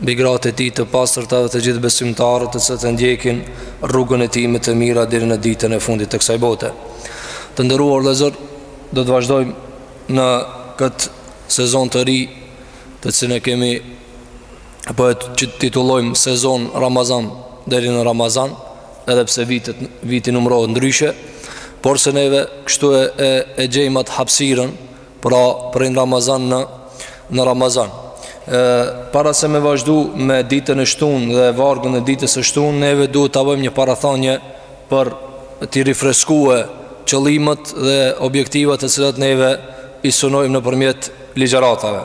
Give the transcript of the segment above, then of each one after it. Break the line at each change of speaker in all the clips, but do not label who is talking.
Mbi gratë e tij të pastërta dhe të gjithë besimtarët të cilët e ndjekin rrugën e tij me të mira deri në ditën e fundit të kësaj bote. Të nderuar vëllezër, do të vazhdojmë në këtë sezon të ri, të cilin e kemi apo e titullojmë sezon Ramazan deri në Ramazan, edhe pse viti viti numërohet ndryshe, por se neve kështu e e, e gjejmë atë hapësirën Pra prej Ramazan në, në Ramazan e, Para se me vazhdu me ditën e shtunë dhe vargun e ditës së shtunë Neve duhet ta bojmë një parathanje për t'i rifreskue qëllimet dhe objektivat të cilat neve i synojmë nëpërmjet ligjëratave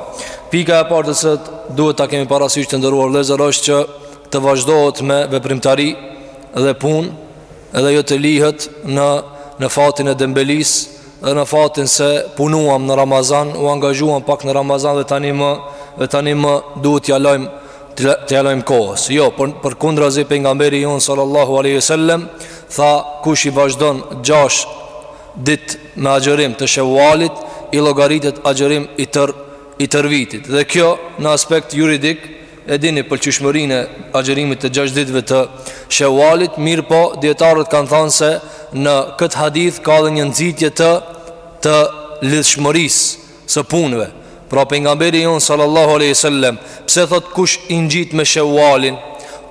Pika e parë të cilën duhet ta kemi parasysh të nderuar vëllezër është që të vazhdohet me veprimtari dhe punë edhe jo të lihet në, në fatin e dembelisë Dhe në fatin se punuam në Ramazan, u angazhuam pak në Ramazan dhe tani më dhe tani më duhet t'ia lajmë t'ia lajmë kohës. Jo, për, për kundrazi pejgamberi jonë sallallahu alejhi ue sellem, tha kush i vazhdon gjashtë ditë me agjërim të Shevalit, i llogaritet agjërim i tërë, i tërë vitit. Dhe kjo në aspekt juridik, E dini pëlqyshmërinë e agjërimit të gjashtë ditëve të Shewalit, mirëpo dietarët kanë thanë se në këtë hadith ka edhe një nxitje të të lidhshmërisë së punëve. Pra pejgamberi jonë sallallahu alaihi wasallam pse thotë kush i ngjit me Shewalin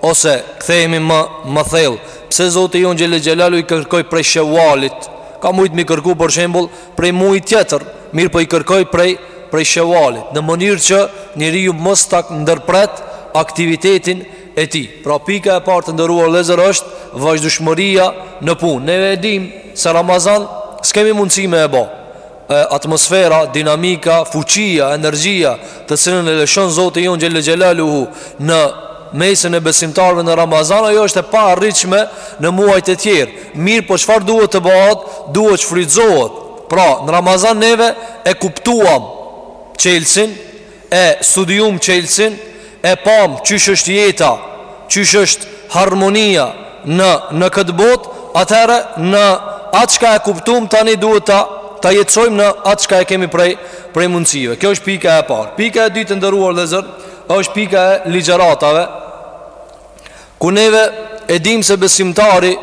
ose kthehemi më më thellë, pse Zoti jonë xhele xhelaluhu i kërkoi prej Shewalit? Ka mujt m'i kërku për shembull prej mujit tjetër, mirëpo i kërkoi prej prej Shewalit, në mënyrë që njeriu mos ta ndërpret aktivitetin e tij. Pra pika e parë të nderuar vëllezër është vazhdushmëria në punë. Ne e dimë se Ramazan s'kemi mundësi me e bo. Atmosfera, dinamika, fuqia, energjia të cilën e lëshon Zoti jonë xhele xhelaluhu në mesin e besimtarëve në Ramazan ajo është e paarritshme në muajt e tjerë. Mirëpo çfarë duhet të bëhet? Duhet të shfrytëzohet. Pra, në Ramazan neve e kuptuam çelësin, e studiuam çelësin, e pamë qysh është jeta Qysh është harmonia në në këtë botë, atëherë në atë çka e kuptuam tani duhet ta ta jetësojmë në atë çka e kemi prej prej mundësive. Kjo është pika e parë. Pika e dytë të nderuar vëllezër, është pika e ligjëratave. Ku neve e dimë se besimtari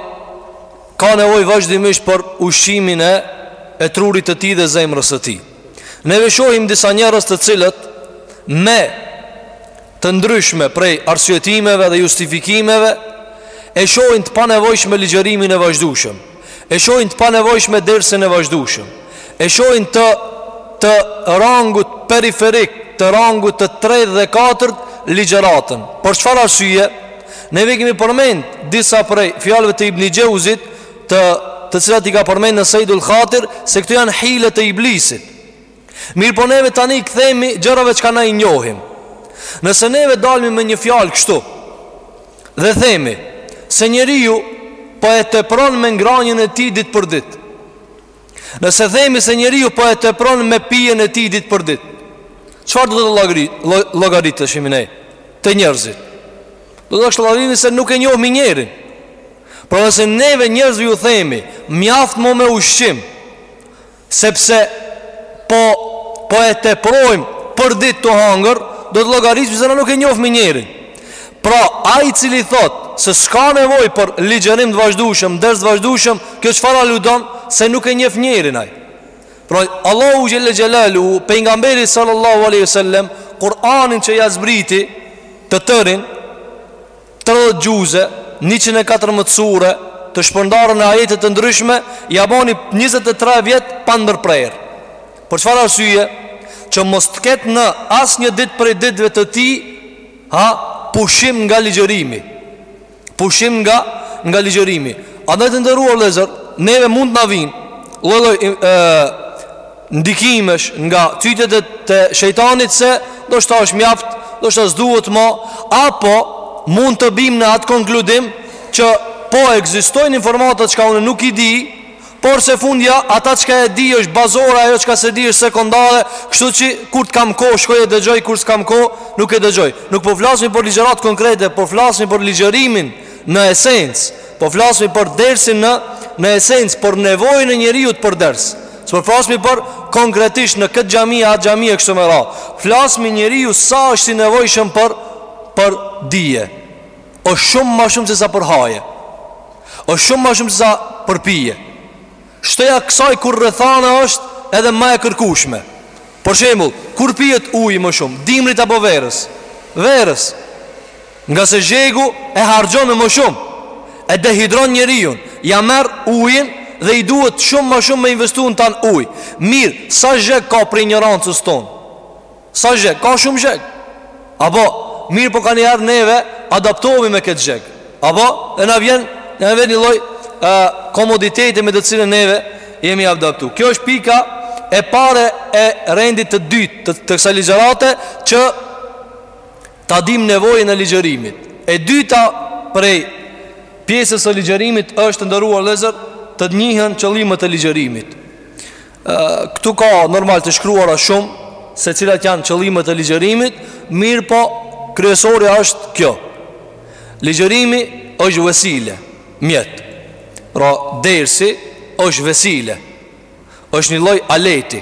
ka nevojë vazhdimisht për ushqimin e e trurit të tij dhe zemrës së tij. Neve shohim disa njerëz të cilët me të ndryshme prej arsyetimeve dhe justifikimeve e shohin të panevojshme ligjërimin e vazhdueshëm. E shohin të panevojshme dersin e vazhdueshëm. E shohin të të rangut periferik, të rangut të tretë dhe katërt ligjëratën. Për çfarë arsye? Neve i kemi përmend disa prej fjalëve të Ibni Xheuzit, të të cilat i ka përmend në Sajdul Hatir se këto janë hile të iblisit. Mirëpo neve tani i kthehemi gjërave çka na i njohim. Nëse neve dalmi me një fjalë kështu dhe themi se njeriu po e tepron me ngranjën e tij ditë për ditë. Nëse themi se njeriu po e tepron me pijen e tij ditë për ditë, çfarë do të llogariteshmi ne te njerëzit? Do të llogarismi se nuk e njohmi njerin. Por nëse neve njerëzve ju themi, mjaft mo me ushqim, Sepse po po e teprojmë për ditë tu hangër, do të llogarismi se na nuk e njofmi njerin. Pra, ai i cili thotë se s'ka nevojë për ligjërim të vazhdueshëm, ders të vazhdueshëm, kjo çfarë aludon se nuk e njeh njerin ai. Pra, Allahu xhelle xhelalu, pejgamberi sallallahu alaihi wasallam, Kur'anin që ia zbriti të tërin, tridhjetë xhuze, njëqind e katërmbëdhjetë sure të shpërndara në ajete të ndryshme, ja boni njëzet e tre vjet pa ndërprerë. Për çfarë arsye? Që mos të ketë në asnjë ditë prej ditëve të tij, ha, pushim nga ligjërimi. Pushim nga nga ligjërimi. Andaj të nderuar vëllezër, neve mund të na vijnë lloj-lloj ndikimesh nga cytjet e të shejtanit se ndoshta është mjaft, ndoshta s'duhet mo apo mund të bim në atë konkludim që po ekzistojnë informata çka unë nuk i di, por se fundja ata çka e di është bazore ajo çka s'e di është sekondare, kështu që kur të kam kohë shkoj e dëgjoj kur s'kam kohë nuk e dëgjoj. Nuk po flasmi për ligjëratë konkrete, po flasmi për ligjërimin në esencë, po flasmi për dersin në në esencë për nevojën e njeriut për ders. S'po flasmi për konkretisht në këtë xhami a atë xhami e kështu me ra Flasmi njeriu sa është i nevojshëm për, për dije osht shumë ma shumë se sa për haje osht shumë ma shumë se sa për pije Shtoja kësaj kur rrethana është edhe ma e kërkushme Për shembull, kur pijet uji më shumë, dimrit apo verës Verës Ngase zhegu e harxhon ne ma shumë, e dehidron njeriun, ja merr ujin dhe i duhet shumë ma shumë me investu në te ujë. Mirë, sa zheg ka prej injorancës tonë? Sa zheg? Ka shumë zheg. Apo, mirëpo kanjëherë neve adaptohemi me këtë zheg. Apo, e na vjen, e na vjen një lloj e, komoditeti me të cilën neve jemi adaptu. Kjo është pika e pare e rendit të ditës të, të kësaj ligjërate që Ta dimë nevojën e ligjërimit E dyta prej pjesës së ligjërimit është të nderuar vllezër Të njihen qëllimet e ligjërimit Këtu ka normal të shkruara shumë Se cilat janë qëllimet e ligjërimit Mirëpo kryesorja është kjo Ligjërimi është vesile Mjet Pra dersi është vesile është një lloj aleti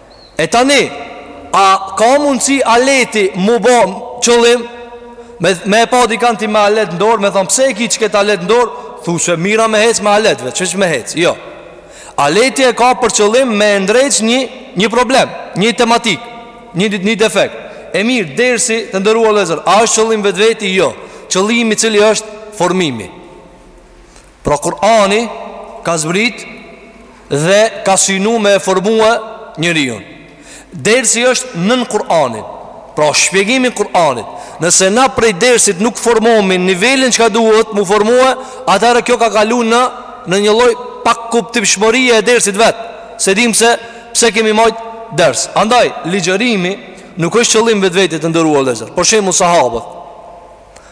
E tani, a ka mundësi aleti m'u bo qëllim, me, me e pa dikan ti me alet n'dorë, me i thonë pse e ki qëkëtë alet n'dorë, thu se e mora me hec me alet ve, qi me hec, jo. Aleti e ka për qëllim me e ndreq një, një problem, një tematikë, një, një defekt. E mirë, dersi të nderuar vllezër, a është qëllim vetveti, jo. Qëllimi cili është formimi. Pra Kur'ani ka zbritë dhe ka synu me e formue njeriun Dersi është nën Kur'anin Pra shpjegimi i Kur'anit Nëse na prej dersit nuk formomi në nivelin që ka duhet m'u formue Atëherë kjo ka kalu në, në një lloj pakuptimshmërie e dersit vet S'e dimë se pse kemi majtë ders Andaj, ligjërimi nuk është qëllim vetveti të nderuar vllezër Për shembull sahabët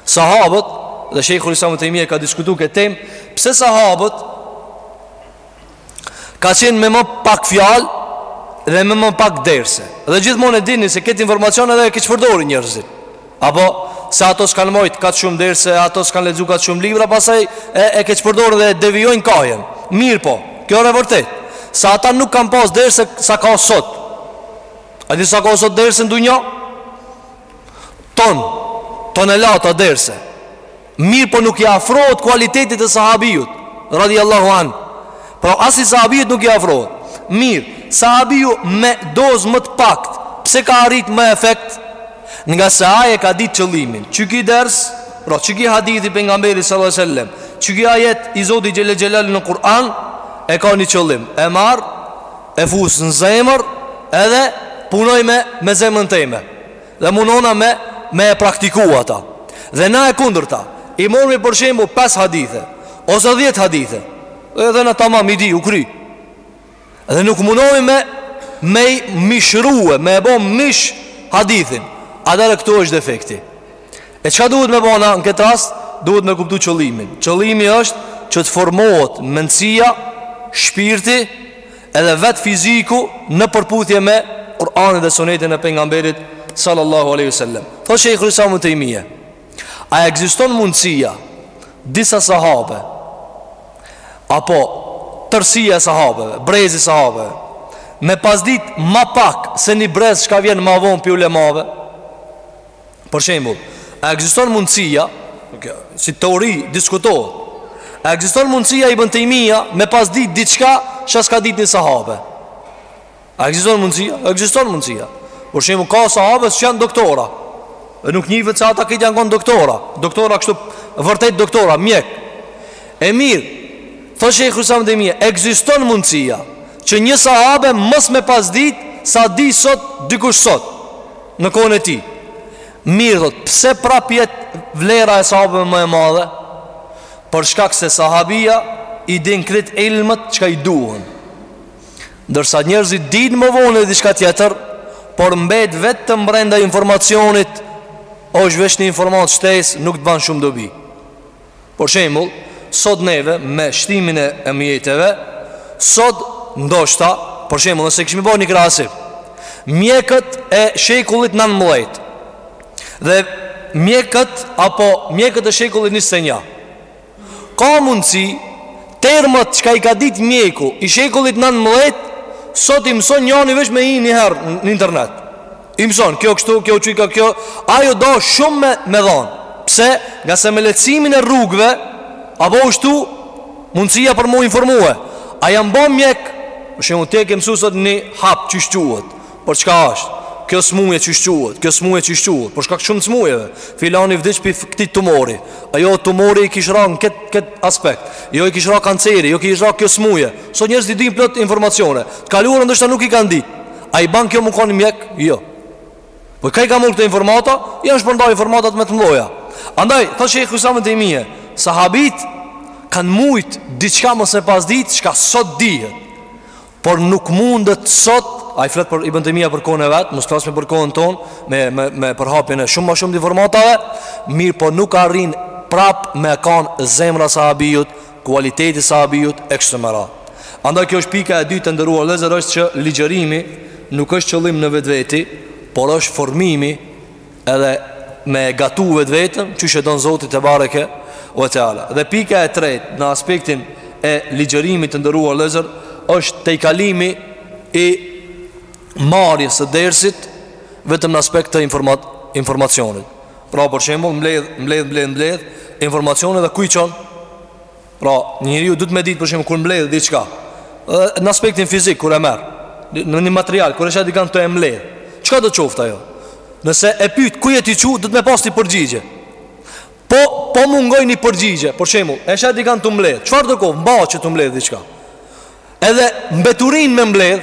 Sahabët dhe Sheikhul Islam Ibn Taymija ka diskutu këtë temë, pse sahabët ka qenë me më pak fjalë dhe me më pak derse. Dhe gjithmonë e dini se këtë informacion edhe e keqpërdorin njerëzit. Apo se ato s'kanë majtë kaq shumë derse ato s'kanë lexu kaq shumë libra Pasaj e, e keqpërdor dhe devijojnë kaiden Mirëpo, kjo e vërtetë Se ata nuk kanë pas derse sa ka sot A di sa ka sot derse n'dunja? ton, tonelata derse mirëpo nuk i afrohet kualitetit të sahabijut radhiyallahu an pra as ni sahabiut nuk i afrohet mirë sahabiju me dozë më të paktë pse ka arrit më efekt ngase ai e ka ditë qëllimin qyky ders pra qyky hadith i pejgamberit sallallahu alaihi wasallam qyky ajet i Zotit xhelel xhelal në Kur'an e ka një qëllim e marr E fus në zemër edhe punoj me me zemrën teme dhe munona me e praktiku atë dhe na e kundërta i mormi për shembull pesë hadithe ose dhjetë hadithe dhe edhe ne tamam i di u kry dhe nuk munomi me me i mishrue me e bo mish hadithin atëherë këtu është defekti E çka duhet me bo na në këtë rast, duhet me kuptu qëllimin. Qëllimi është që të formohet mendësia, shpirti edhe vet fiziku në përputhje me Kur'anin dhe Sunetin e pejgamberit sallallahu alaihi wasallam. Thotë Sheikhul Islam Ibn Tejmije, a ekziston mundësia disa sahabe apo tërësia e sahabeve, brezi i sahabeve me pas ditë më pak se një brez që ka vjen më vonë pi ulemave? Për shembull, a ekziston mundësia, si teori diskutohet, a ekziston mundësia Ibn Taymija me pas ditë diçka që s'ka ditë një sahabe? A ekziston mundësia? Ekziston mundësia. Për shembull, ka sahabe që janë doktora. E nuk njihet se ata që janë kon doktora, doktora kështu vërtet doktora, mjek. E mirë, thotë Sheikhul Islam Taymija, ekziston mundësia që një sahabe mos me pas ditë sa di sot dikush sot. Në kohën e tij. Mirë thot, pse prap jet vlera e sahabëve më e madhe? Për shkak se sahabia i din krejt ilmët çka i duhen. Ndërsa njerëzit din më vonë diçka tjetër, por mbet vetëm brenda informacionit, osht veç një informat shtesë, nuk të ban shumë dobi. Për shembull, sot neve me shtimin e mjeteve, sot ndoshta, për shembull, nëse kishim bo një krahasim, mjekët e shekullit 19 dhe mjekët apo mjekët e shekullit 21. Ka mundësi termat çka i ka ditë mjeku i shekullit 19 sot i mëson njani veç me hi një herë në internet. I mëson, kjo kështu, kjo çka, kjo Ajo do shumë me, me dhonë Pse, ngase me lehtësimin e rrugëve Apo u shtu Mundësia për mu informue A jam bo mjek Për shembull ti e ke mësu sot një hap qysh quhet Për çka është Kjo smuje qysh quhet Kjo smuje qysh quhet Për shkak shumë smujeve Filani vdiq prej këti tumori A jo tumori i kish ra në këtë kët aspekt Jo i kish ra kanceri Jo i kish ra kjo smuje Sot njerëzit din plot informacione T'kaluarit ndoshta nuk i kanë dit A i ban kjo me konë mjek? Jo Po kah i ka marrë këto informata? Janë shpërnda informatat me të mdhaja Andaj, thot Sheikhul Islam Ibn Taymije Sahabit kanë mujtë diçka mos me pas ditë Çka sot dihet Por nuk mundet sot Ai flet pra Ibn Taymija për kohën e vet Mos flasim për kohën tonë Me, me, me përhapjen e shumë ma shumë të informatave Mirëpo nuk arrin prap me kanë zemra sahabijut kualiteti i sahabijut e kështu me radhë. Andaj kjo është pika e dytë të nderuar vëllezër është që ligjërimi nuk është qëllim në vetveti, por është formimi edhe me gatu vetvetën, qysh e don Zoti tebareke ue teala. Dhe pika e tretë në aspektin e ligjërimit të nderuar vëllezër është tejkalimi i marrjes së dersit vetëm në aspekt të informat informacionit. Pra për shembull mbledh mbledh mbledh mbledh informacione dhe ku i çon? Pra njeriu duhet me ditë për shembull kur mbledh diçka. Edhe në aspektin fizik kur e merr në një material kur e sheh dikan tu e mbledh. Çkado të qoftë ajo? Nëse e pyet ku je tu i çu, duhet me pas ti përgjigje. Po po mungoi një përgjigje, për shembull, e sheh dikan tu mbledh. Çfarë do kohë mba që tu mbledh diçka? Edhe mbeturina me mbledh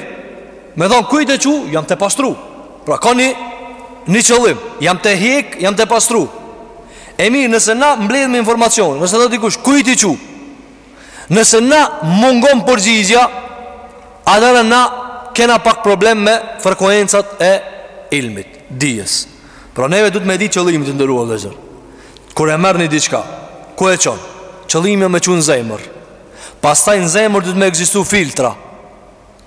Me thonë ku je t'e çu Jam t'e pastru Pra ka një Një qëllim Jam t'e hjek Jam t'e pastru E mirë nëse na mbledhim informacione Nëse thotë dikush ku je t'i çu Nëse na mungon përgjigja Atëherë na Kena pak problem me Frekuencat e Ilmit Dijes Pra neve duhet me dit qëllimin të nderuar vëllezër Kur e merr një diçka Ku e çon Qëllimi me çu në zemër Pastaj në zemër duhet me ekzistu filtra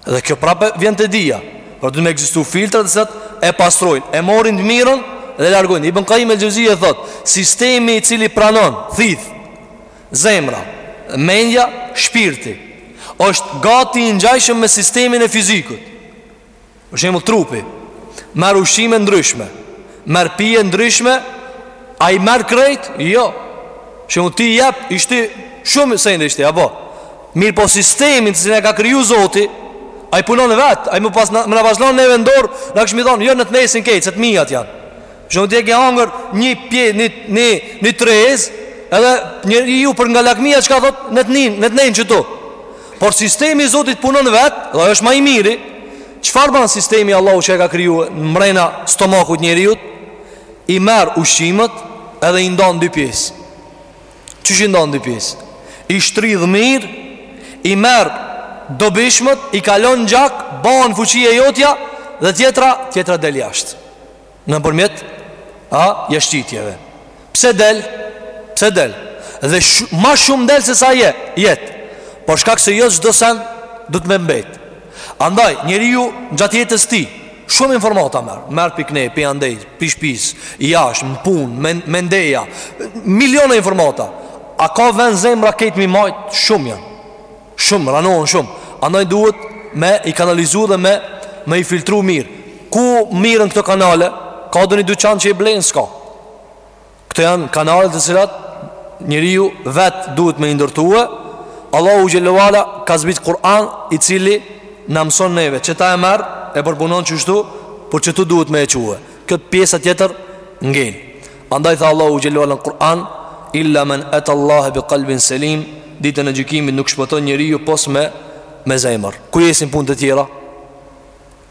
Dhe kjo prapë vjen te dija Pra duhet me ekzistu filtra të cilat e pastrojnë E marrin të mirën dhe largojnë Ibn Kajim el Xhevzije thotë Sistemi i cili pranon, thith Zemra, mendja, shpirti është gati i ngjajshëm me sistemin e fizikut Për shembull trupi merr ushqime ndryshme, merr pije ndryshme, a i merr krejt? Jo. Për shembull ti jep ishte shumë sende ishte apo. Mirëpo sistemin të cilin e ka kriju Zoti, ai punon vet, ai me pas me na pas lënë neve në dorë, na kishim thonë jo le të mesin krejt, se të mijat janë. Shembull ti e ke hangër një pje, një, një, një trezë Edhe njeriu për nga lakmia çka thotë Le të nejn, le të nejn qetu Por sistemi i Zotit punon vet Dhe është ma i miri Çfarë ban sistemi Allahu që e ka kriju Mrena stomakut njeriut I merr ushqimet Edhe i ndan dy pjesë Qysh i ndan dy pjesë I shtrydh mirë I merr dobishmet I kalon në gjak Ban fuqi e jotja Dhe tjetra, tjetra del jashtë Nëpërmjet A, jashtëqitjeve Pse del Pse del Dhe sh ma shumë del se sa jet Për shkak se jo çdo sen Duhet me mbet Andaj, njeriu gjatë jetës tij Shumë informata merr Merr pi knej, pi andej, pi shpisë Jashtë, në punë, me, me ndeja Miliona informata A ka ven zemra krejt me i majt Shumë janë Shumë, ranohen shumë Andaj duhet me i kanalizu dhe me Me i filtru mirë Ku mirren këto kanale Ka donjë dyqan që i blen s'ka Këto janë kanale të cilat Njeriu vetë duhet me i ndërtu e Allahu xhelle ve ala Ka zbrit Kur'an i cili Na mëson neve Qeta e merr e përpunon qeshtu Por qetu duhet me e çu e Kjo pjesa tjetër ngel Andaj tha Allahu xhelle ve ala në Kur'an, Illa men eta Allahe bi kalbin selim, ditën e gjykimit nuk shpëton njeriu pos me me zemër. Ku jesin punët e tjera?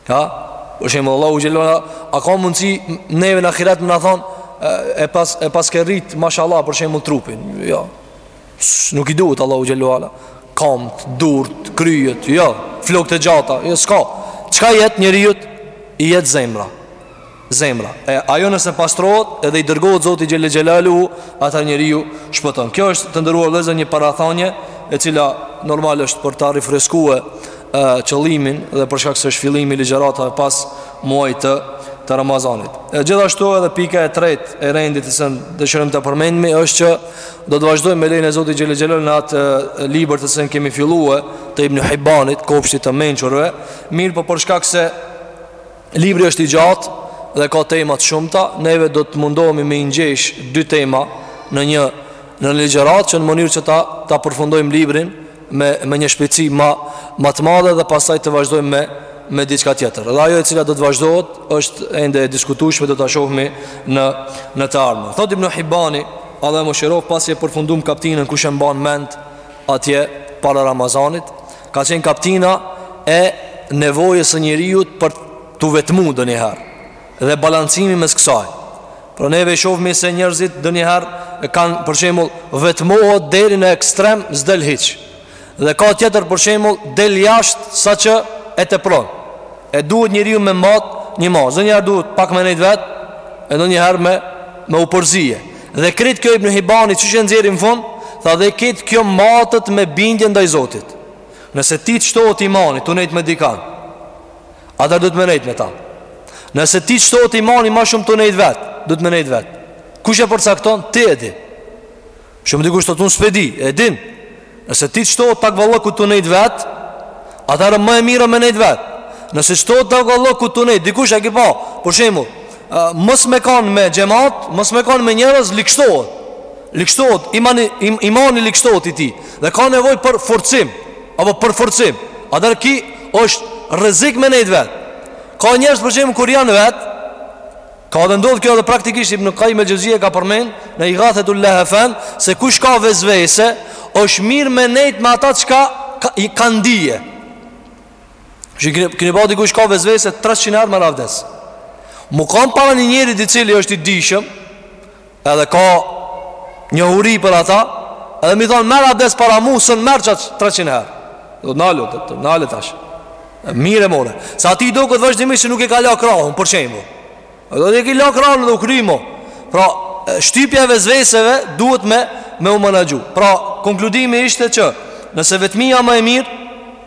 Ha? Për shembull Allahu xhelle ve ala, a ka mundsi neve në ahiret me na thon e pas e pas ke rrit mashallah për shembull trupin? Jo. Nuk i duhet Allahut xhelle ve ala. Kamt, durt, kryet, jo, flokët e gjata, jo s'ka. Çka i jet njeriut? I jet zemra. zemra e ajo nëse pastrohet edhe i dërgohet Zoti xhel xhelalu ata njeriu shpëton. Kjo është të nderuar vëllezër një parathanie e cila normal është për ta rifreskuar qëllimin dhe për shkak se është fillimi ligjëratave pas muajit të të Ramazanit. E gjithashtu edhe pika e tretë e rendit cilën dëshirojmë ta përmendmi është që do të vazhdojmë me lejen e Zotit xhel xhelalu në atë libër të cilën kemi filluar të Ibn Hibanit, kopshtit të mençurve, mirëpo për shkak se Libri është i gjatë dhe ka tema të shumta, neve do të mundohemi me i ngjesh dy tema në një në ligjëratë që në mënyrë që ta ta përfundojmë librin me me një shpejtësi më më të madhe dhe pastaj të vazhdojmë me me diçka tjetër. Dhe ajo e cila do të vazhdohet është ende e diskutueshme do ta shohmi në në të ardhmen. Thotë Ibn Hibani, Allahu mëshiroftë pasi e përfundum kaptinën kush e mban mend atje para Ramazanit, Ka qenë kaptina e nevojës së njeriut për t'u vetmu donjëherë Dhe balancimi mes kësaj Pra neve shofmi se njerëzit donjëherë e kanë për shembull Vetmohet deri në ekstrem s'del hiç Dhe ka tjetër për shembull del jashtë saqë e tepron E duhet njeriu me mbat një masë Ndonjëherë duhet pak me nejt vetë E ndonjëherë me, me u përzi Dhe krejt kjo Ibn Hibani që që nxjerr në fund Tha dhe krejt kjo matet me bindje ndaj Zotit Nëse ty të shtohet imani tu nejt me dikan Atëherë duhet me nejt me ta Nëse ty të shtohet imani ma shumë tu nejt vetë Duhet me nejt vetë Kush e përcakton, ti e di Shumë dikush thotë unë s'po e di, e din Nëse ty shtohet takvallëku tu nejt vetë Atëherë ma e mira me nejt vetë Nëse shtohet takvallëku tu nejt Dikush e ki pa, për shembull Mos me kanë me xhemat Mos me kanë me njerëz ligshtohet Ligshtohet, imani, im, imani ligshtohet i tij Dhe ka nevojë për forcim Apo për forcim Atëherë ky është rrezik me nejt vetë Ka njerëz për shembull kur janë vetë Ka edhe ndodh kjo edhe praktikisht Ibn Kajim el Xhevzije e ka përmend Në Igathetul lehfan Se kush ka vesvese është mirë me nejt me ata që ka, ka I ka dije Që kini, kini pa dikush ka vesvese 300 herë merr abdes Me u kan para një njeri i cili është i dijshëm Edhe ka njohuri për ata, edhe me i than merr abdes para mua, s'un merr çat 300 herë. Thotë nale, thotë nale tash. Mirë e more. Se atij i doket vazhdimisht që nuk e ka la krahun, për shembull. Thotë e ke la krahun dhe u kry mo. Pra, shtypja e vesveseve duhet me me u menaxhu. Pra, konkludimi ishte që nëse vetmia më e mirë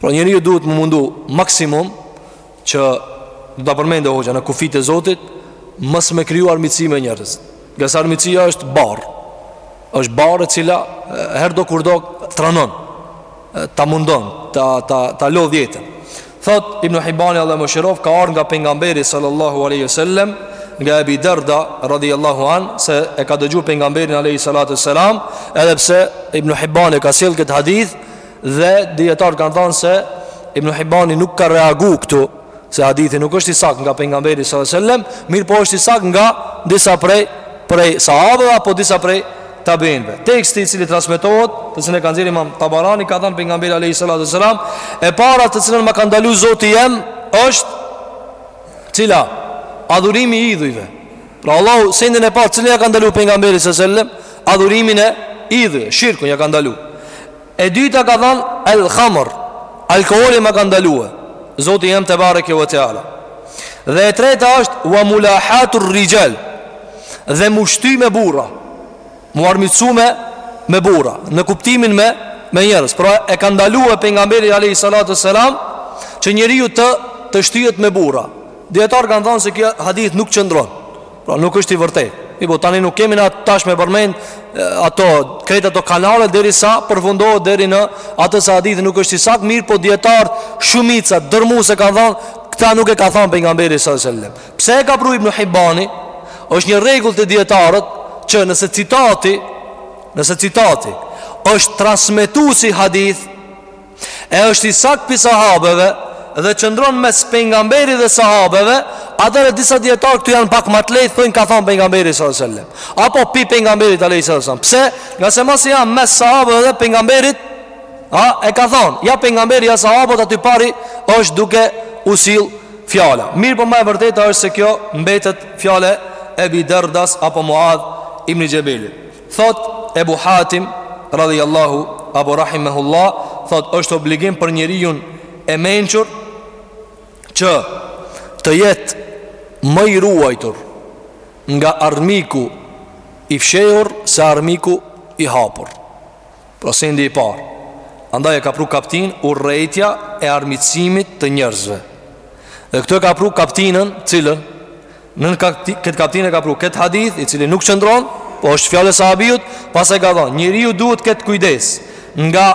Pra njeriu duhet me u mundu maksimum që do ta përmende hoxha në kufit e Zotit, mos me kriju armiqësi me njerëz. Ngase armiqësia është barrë. Është barrë e cila herëdo kurdo të ranon. Ta mundon, ta ta ta lodh jetën. Thot Ibn Hibani Allahu e mëshiroftë ka ardh nga pejgamberi sallallahu alaihi wasallam nga Ebi Derda radhiyallahu an se e ka dëgju pejgamberin alaihi salatu wasalam edhe pse Ibn Hibani e ka sjell këtë hadith Dhe dijetarët kanë thanë se Ibn Hibani nuk ka reagu këtu se hadithi nuk është i saktë nga pejgamberi sallallahu alajhi wasallam, mirëpo është i saktë nga disa prej prej sahabëve apo disa prej tabiinëve. Teksti i cili transmetohet, të cilin e ka nxjerr Imam Tabarani, ka thanë pejgamberi alayhi salatu wasallam, e para të cilën ma ka ndalu Zoti jem është cila adhurimi i idhujve. Pra Allahu sendin e parë të cilin ja ka ndalu pejgamberit sallallahu alajhi wasallam, adhurimin e idhujve, shirkun ja ka ndalu. E dyta ka than el khamr alkooli ma ka ndalue zoti jem tebareke ve teala dhe e treta asht wa mulahatur rijal dhe m'u shty me burra m'u armiqsu me me burra në kuptimin me me njerëz pra e ka ndalue pejgamberi alej salatu selam që njeriu të të shtyhet me burra dijetarët kan than se kjo hadith nuk qëndron Pra nuk është i vërtetë. Mirëpo tani nuk kemi na tash me përmend ato krejt ato kanale derisa përfundohet deri në atë se hadithi nuk është i saktë, mirëpo dijetarët shumica dërrmuese kanë thanë këta nuk e ka thanë pejgamberi sallallahu alajhi wasallam. Pse e ka pru Ibn Hibani? Është një rregull te dijetarët që nëse citati, nëse citati është transmetu si hadith e është i saktë pi sahabeve dhe qëndron mes pejgamberit dhe sahabeve, atëherë disa dijetarë këtu janë pak ma të lehtë, thojnë ka thon pejgamberi sallallahu alajhi wasallam. Apo pi pejgamberit alajhi wasallam. Pse? Ngase masi janë mes sahabeve dhe pejgamberit, a e ka thon, ja pejgamberi ja sahabët aty pari është duke u sill fjala. Mirëpo ma e vërteta është se kjo mbetet fjala e Ebi Derdas apo Muad ibn Xhebelit. Thot Ebu Hatim Radhiallahu apo rahimehullah Thot është obligim për njeriun e mençur Që të jetë më i ruajtur Nga armiku i fshehur se armiku i hapur Pra sendi i parë Andaj e ka pru kaptinë urrejtja e armiqësimit të njerëzve Dhe këtë e ka pru kaptinën të cilën Në këtë kaptin e ka pru këtë hadith i cili nuk qëndron, po është fjalë e sahabijut, pastaj ka thonë, njeriu duhet të ketë kujdes nga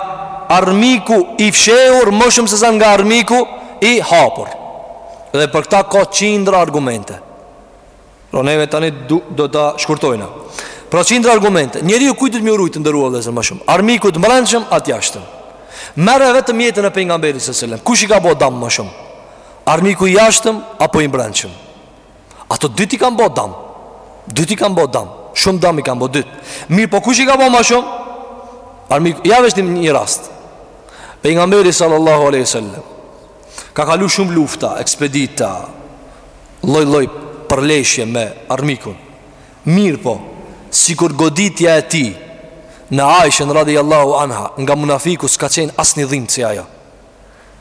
armiku i fshehur më shumë se sa nga armiku i hapur. Dhe për këta ka qindra argumente. Pra neve tani du, do ta shkurtojna. Pra qindra argumente, njeriu kujt t'mi rujtë të nderuar vllezër më shumë, armikut të mbrendshëm atë jashtëm. Merre vetëm jetën e pejgamberit alejhi selam, kush i ka bo dam ma shumë? Armiku i jashtëm apo i mbrendshëm? Ato dyt i kanë bo dam. Dyt i kanë bo dam. Shumë dam i kanë bo dyt. Mirëpo kush i ka bo ma shumë? Armiku, ja veç një rast. Pejgamberi sallallahu alaihi wasallam ka kalu shumë lufta, ekspedita, lloj-lloj përleshje me armikun. Mirëpo, sikur goditja e tij në Aishën radhiyallahu anha nga munafiku s'ka qenë asni dhimb si ajo.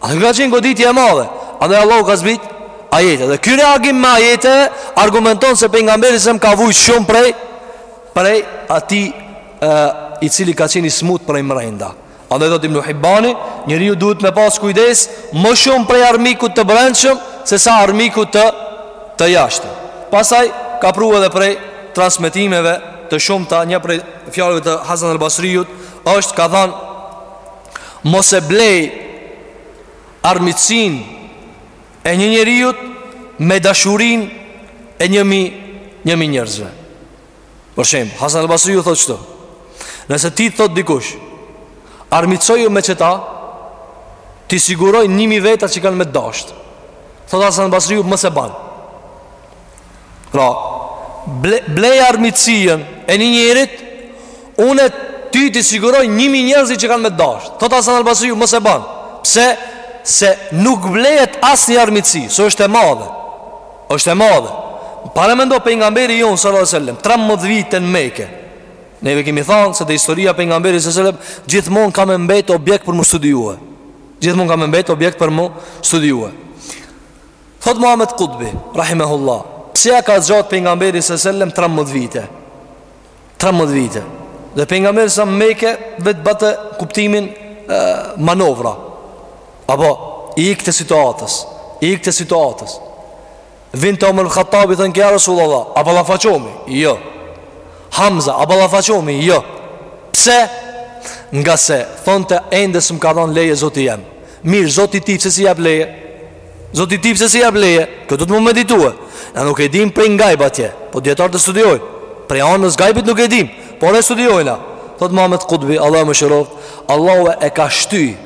Ajo ka qenë goditje e madhe Andaj Allahu ka zbrit ajete Dhe ky reagim me ajete Argumenton se pejgamberi selem ka vujt shumë prej Prej atij e, I cili ka qenë i smut prej mrenda Andaj thotë Ibnu Hibbani Njeriu duhet me pas kujdes Më shumë prej armikut të brendshëm Sesa armikut të, të jashtëm Pastaj ka pru edhe prej Transmetimeve të shumta Një prej fjalëve të Hasan al-Basriut është ka thanë Mos e blej armiqësinë e një njeriut me dashurinë e njëmi njëmi njerëzve. Për shembull, Hasan al Basriu thotë kështu: Nëse ty thot dikush, armiqsoju me qeta, t'i siguroj 1000 veta që kanë me t'dashtë. Thot Hasan al Basriu mos e ban. Pra, ble, blej armiqësinë e një njerit, unë ty t'i siguroj njëmi njerëz që kanë me t'dasht. Thot Hasan Albasriu mos e ban. Pse? Se nuk blehet asnjë armiqësi, se është e madhe. është e madhe. Paramendo pejgamberi jonë, sallallahu alejhi ue selem, 13 vite në Meke. Neve kemi thanë se edhe historia e pejgamberit sallallahu alejhi ue selem, gjithmonë ka me mbetë objekt për m'u studiue. Gjithmonë ka me mbetë objekt për më studiuë. Thotë Muhamed Kutbi, rahimehullah, Pse ia ka zgjatë pejgamberit sallallahu alajhi wasallam trembëdhjetë vite? Trembëdhjetë vite. Dhe pejgamberi në Mekë veç bate kuptimin e, manovra. Apo i ikte situatës, i ikte situatës. Vinte Omer al Khattabi thonte ja Rasulullah, a ballafaqomi? Jo. Hamza, a ballafaqomi? Jo. Pse? Ngase, thonte ende s'më ka dhonë leje zoti jem. Mirë, zoti i tij, pse s'i jep leje? Zoti ti pse s'i jap leje? Kjo do me meditue. Na nuk e dim prej ngajb atje, po dijetarët studiojnë. Prej anës gajbit nuk e dim, por e studiojna. Thot Muhammed Kutbi, Allahu e mëshiroft, Allahu e ka shty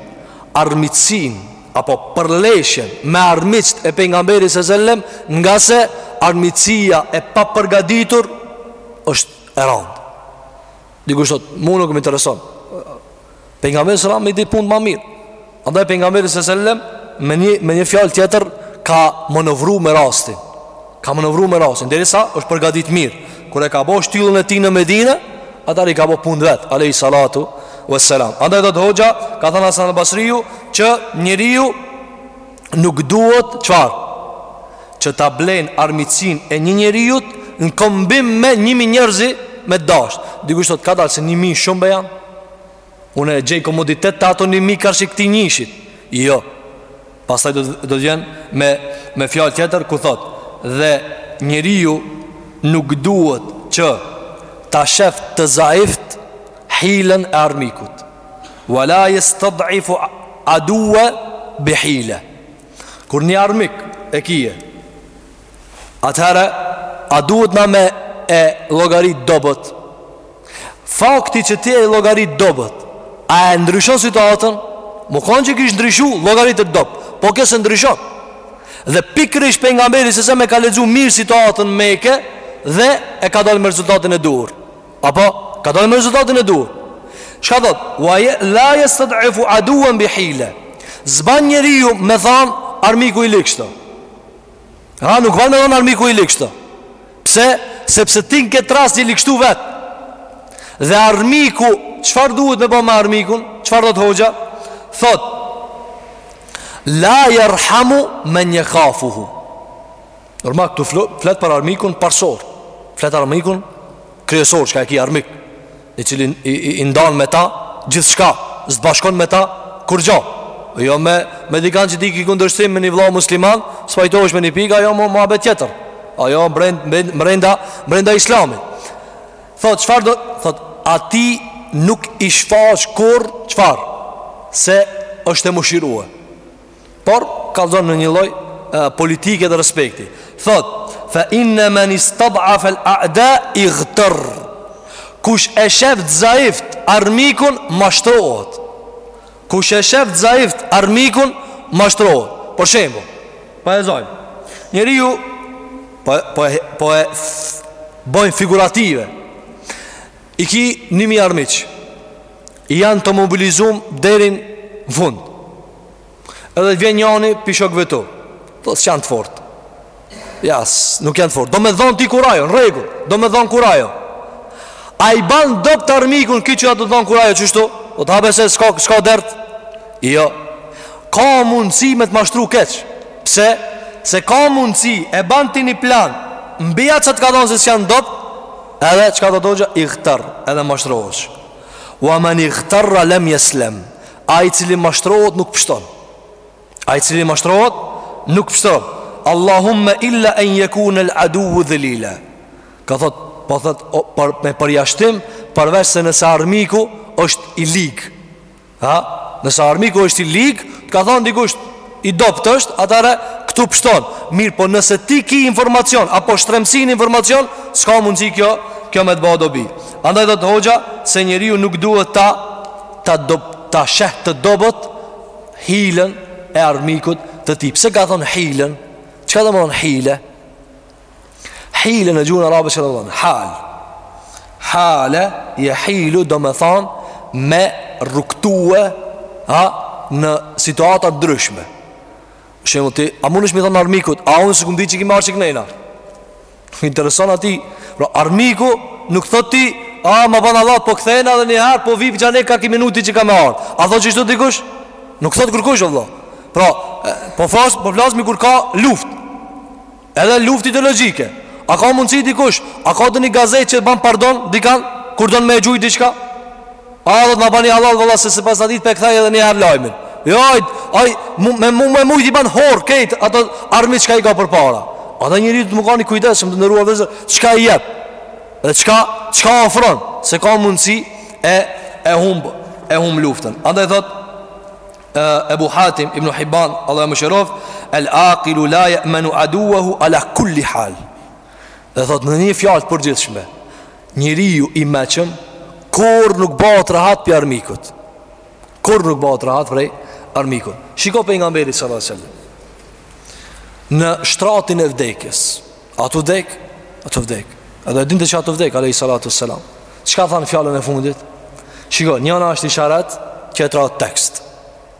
armiqsin apo përleshjen me armiqt e pejgamberit sallallahu alajhi wasallam, ngase armiqësia e papërgatitur është e rëndë. Dikush thot, "Mu nuk më intereson." Pejgamberi s.a.s. i di punët ma mirë Andaj pejgamberi s.a.s. me një, me një fjalë tjetër Ka manovru me rastin Ka manovru me rastin Derisa është përgatit mirë Kur e ka bo shtyllën e tij në Medine Atëherë i ka bo punët vetë Alejhi salatu ve selam Andaj thotë hoxha Ka thënë Hasan al Basriju Që njeriu nuk duhet çfarë që ta blen armiqsin e një njeriu në këmbim me 1000 njerëz me dash. Dikush thotë kadal se 1000 shumë be janë. Unë e gjej komoditet te ato 1000 karshi këtij njëshit. Jo. Pastaj thotë vjen me një fjalë tjetër ku thotë dhe njeriu nuk duhet që ta shef zaif Hilen e armikut. Wa la yastad'ifu aduwa bi hila. Kur një armik e kije, atëherë a duhet na me e llogarit dobt? Fakti që ti e llogarit dobt, a e ndryshon situatën? Mu kanë që kish ndryshu, llogarite t'dobt, po kjo s'e ndryshon. Dhe pikërisht pejgamberi s.a.s. e ka lexu mirë situatën n'Meke dhe e ka dalë me rezultatin e duhur. Apo, ka dalë me rezultatin e duhur. Çka thot? Wa la yastad'ifu aduwan bi hila. S'ban njeriu me than armiku i likshtë. A nuk ban me than armiku i likshtë. Pse? Sepse ti n'kët rast e likshton vet. Dhe armiku, çfarë duhet me bë me armikun? Çfarë thot hoxha? Thot La yarhamu man yakhafuhu. Normal, këtu flet për armikun parësor Flet armikun kryesor çka e ki armik I cili i, i, i ndan me ta gjithçka S'bashkon me ta kurgjo Jo me, me dikan që ti ki kundërshtim me një vla musliman S'pajtohesh me një pikë, ajo muhabet tjetër Ajo mbrenda, mbrenda, mbrenda islamit Thot, çfarë thot Thot, atij nuk i shfaq kurr Çfarë Se është e mëshirue Por kallëzon në një lloj politike dhe respekti. Thot, fa inna man istad'af al-a'da ightar. Kush e shef zaif armikun mashtrohet. Kush e shef zaif armikun mashtrohet. Për shembull, po e zëmë. Njeriu po po po e bojmë figurative. I ki 1000 armiq. Janë të mobilizum deri në fund. Edhe të vjen njani pi shokëve tu. Thot s'janë të fortë. Ja, nuk janë të fortë. Do me dhon ti kurajo, në rregull. Do me dhon kurajo. A i ban dobt armikun ky që a tu të dhon kurajo qështu? Thot hajt be se s'ka s'ka dert. Jo. Ka mundësi me të mashtru keq. Pse? Se ka mundësi e ban ti një plan. Mbi atë që të ka thon se s'janë dobt, edhe çka thot hoxha ightarr, edhe mashtrohesh. Wa man ightarra lem yeslem. Ai i cili mashtrohet nuk pështon Ai i cili mashtrohet nuk pështon Allahumme illa en jekune l'aduu dhelila Ka thot, po thot, o, për, me përjashtim Përveç se nëse armiku është i lig Ha, nëse armiku është i lig T'ka thon dikush i dobt është Atëherë, këtu pështon Mirë, po nëse ti ki informacion Apo shtremsin informacion S'ka mundësi kjo, kjo me të ba dobi Andaj thot hoxha Se njeriu nuk duhet ta ta do ta sheh të dobët hilën e armikut të tij. Pse ka thon hilën? Çka domethon hile? Hile në gjuhën arabe çka domethon? Hal. Hale jehilu domethon me rruktue ha në situata të ndryshme. Shembull ti, a mundesh me i thon armikut, a unë s'e kum di që kim ardh, kthehna? Nuk i intereson atij Pra armiku nuk thot ti A ma ban hallall po kthehna dhe njëherë Po vi pi qaj ane kaqi minuti që kam me ardhë A thot qështu dikush Nuk thot kërkush o vllo Pra po flas po flas mi kur ka luft Edhe luft ideologjike A ka mundësi dikush A ka ndonjë gazet që ban pardon Dikan kur don me e gjujt diçka A thot ma bani hallall vlla se s'e pasna dit pe kthej edhe një herë lajmin. Jo, ai, ai me mu me mujt i ban hor kejt ato armiq çka i ka përpara. Andaj njeri do me kanë i kujdesshëm, të nderuar vëllezër, çka i jep. Dhe çka çka ofron se ka mundsi e e humb e humb luftën. Andaj thotë Ebu Hatim ibn Hibban Allahu e mëshiroft el aqilu la ya'manu aduwahu ala kulli hal. Dhe thot në një fjalë të përgjithshme Njeriu i meçëm Kurr nuk bahet rahat prej armikut Kurr nuk bahet rahat prej armikut Shiko pejgamberi salallahu selem Në shtratin e vdekjes A tu vdek A tu vdek Edhe e dinte që a tu vdek Alejhi salatu selam Çka ka thanë fjalën e fundit? Shiko, njana është isharet Tjetra është tekst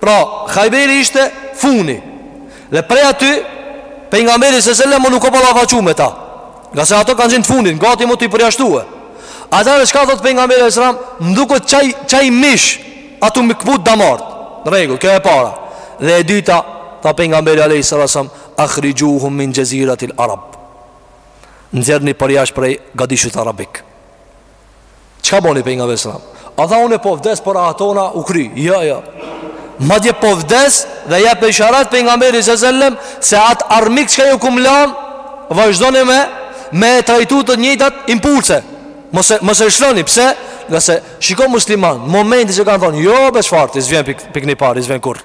Pra, Khajberi ishte funi. Dhe prej aty pejgamberi se selam më nuk u ballafaqu me ta. Ngase ato kanë qenë të fundit, gati mu t'i përjashtue. Atëherë çka thot pejgamberi alejhi selam Më duket qaj, qaj mish A tu m'i këput damart Në rregull, kjo e para Dhe e dyta, tha pejgamberi alejhi selam Akhrixhuhum min xheziratil arab Nxirrni përjashta prej gadishut arabik Çka boni pejgamberi alejhi selam? A tha unë po vdes por tona u kry Jo, jo Madje po vdes dhe jep isharet pejgamberi sallallahu alaihi wasallam Se atë armik çka ju kom lan Vazhdoni me Me e trajtu të njëjtat impulse Mos e, mos e lshoni, pse? Ngase shiko musliman, momenti që kanë thonë Jo, besh fartë, s'vjen pik, pik një parë, s'vjen kurrë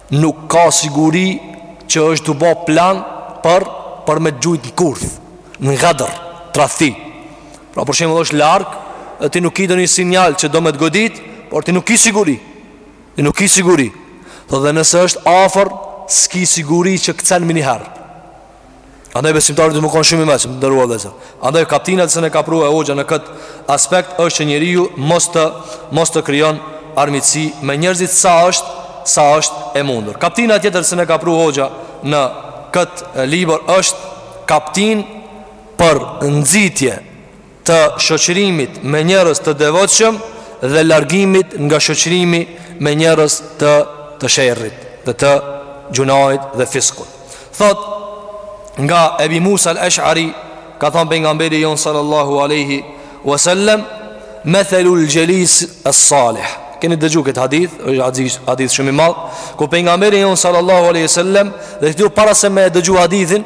Nuk ka siguri që është tu bo plan për, për me të gjujt në kurth, në gadër, tradhti. Pra për shembull është larg, dhe ti nuk ki ndonjë sinjal që do me të godit, por ti nuk ki siguri. Ti nuk ki siguri. Dhe nëse është afër, s'ki siguri që këcen menjëherë. Andaj besimtari du me konë shumë i meçëm të nderuar vëllezër Andaj kaptina që na e ka pru hoxha në këtë aspekt është që njeriu mos të, mos të krijon armiqësi me njerëzit sa është, sa është e mundur Kaptina tjetër që na e ka pru hoxha në këtë libër është kaptinë për nxitje të shoqërimit me njerëz të devotshëm dhe largimit nga shoqërimi me njerëz të të sherrit, dhe të gjynahit dhe fiskut. Thotë nga Ebi Musa al-Ash'ari, ka thënë pejgamberi jonë sallallahu alaihi wasallam, "Mathalu al-jalis as-salih." Keni dëgju këtë hadith, është hadith, hadith shumë i madh, ku pejgamberi jonë sallallahu alaihi wasallam, dhe këtu para se me e dëgju hadithin,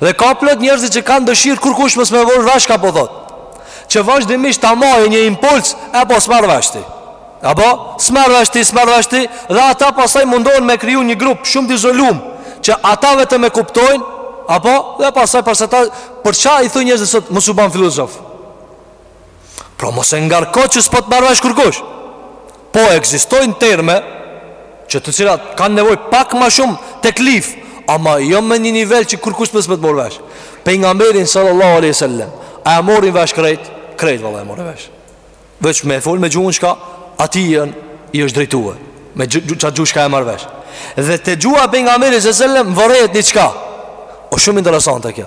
Dhe ka plot njerëz që kanë dëshirë kurkush mos me marrë vesh çka po thotë. Që vazhdimisht ta marrë një impuls epo s'merr vesh ti. Epo s'merr vesh ti, s'merr vesh ti dhe ata pastaj mundohen me kriju një grup shumë të izolum që ata vetëm e kuptojnë apo dhe pastaj pastaj ata për ça i thonë njerëzit sot mos u ban filozof. Pra mos e ngarko që s'po të merr vesh kërkush. Po ekzistojnë terme që të cilat kanë nevojë pak ma shumë teklif, ama jo me një nivel që kërkush mos me të marrë vesh. Pejgamberin sallallahu alaihi wasallam, a e morrin vesh krejt? Krejt valla e morrin vesh. Veç me fol me gjuhën çka atyne i është drejtue. Me qat gjuhë çka e marr vesh. Dhe te gjuha e pejgamberit sallallahu alaihi wasallam vërehet niçka. O shumë interesante kjo.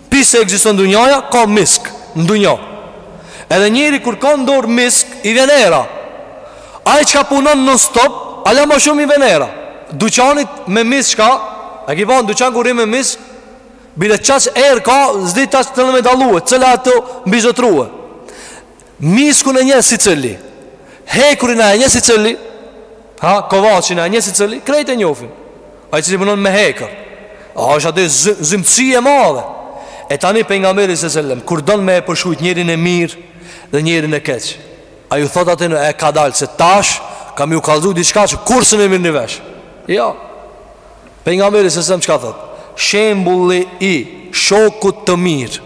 Prej se ekziston dunjaja, ka misk në dunja. Edhe njeri kur ka në dorë misk, i vjen era. Ai çka punon non stop, hala ma shumë i vjen era. Dyqanit me misk çka, a ki pa në dyqan kur rri me misk, bile qaq erë ka, s'di tash ti me dallue, cila o tu mbizotërue. Miskun e njeh secili Hekurin e njeh secili A, kovaçin e njeh secili Krejt e njofin Ai cili punon me hekër A është aty zymtësi e madhe E tani pejgamberi sallallahu alaihi wasallam Kur don me e përshkrujt njerin e mirë Dhe njerin e keq A ju thotë atyne e kadal Se tash kam me ju kalzu diçka që kurrë s'un e mirrni vesh Jo Pejgamberi sallallahu alaihi wasallam çka thotë Shembuli i shokut të mirë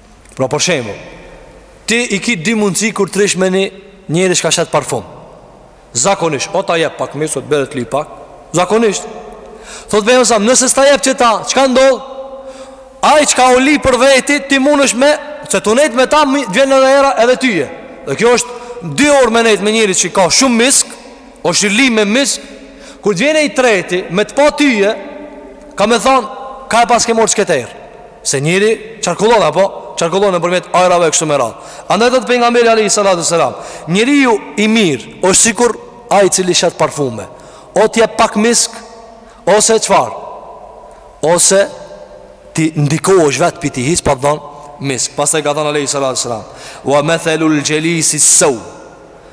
Pra për shembull, ti i ki dy mundësi kur t'rrish me një njeri çka shet parfum. Zakonisht, o ta jep pak misk o të li pak. Zakonisht. Thot veje sam, nëse s'ta jep qeta, çka ndodh? Ai çka u li për veti, ti mundesh me se tu nejt me ta, vjen edhe era edhe tyje. Dhe kjo është dy orë me nejt me njeri që ka shumë misk, Osht i li me misk Kur të vjene i treti Me të pa tyje Ka me thonë Ka e paske morrë qiket erë Se njeri qarkullon apo Qarkullon nëpërmjet ajrave e kështu me radhë Andaj thot Pejgamberi Alejhi salatu selam Njeriu i mirë Osht sikur Ai i cili shet parfume O t'jep pak misk Ose çfarë Ose Ti ndikohesh vetë pi tij hiç pa t'dhon Misk Pastaj ka thonë Alejhi salatu selam Wa methelul xhelisi sui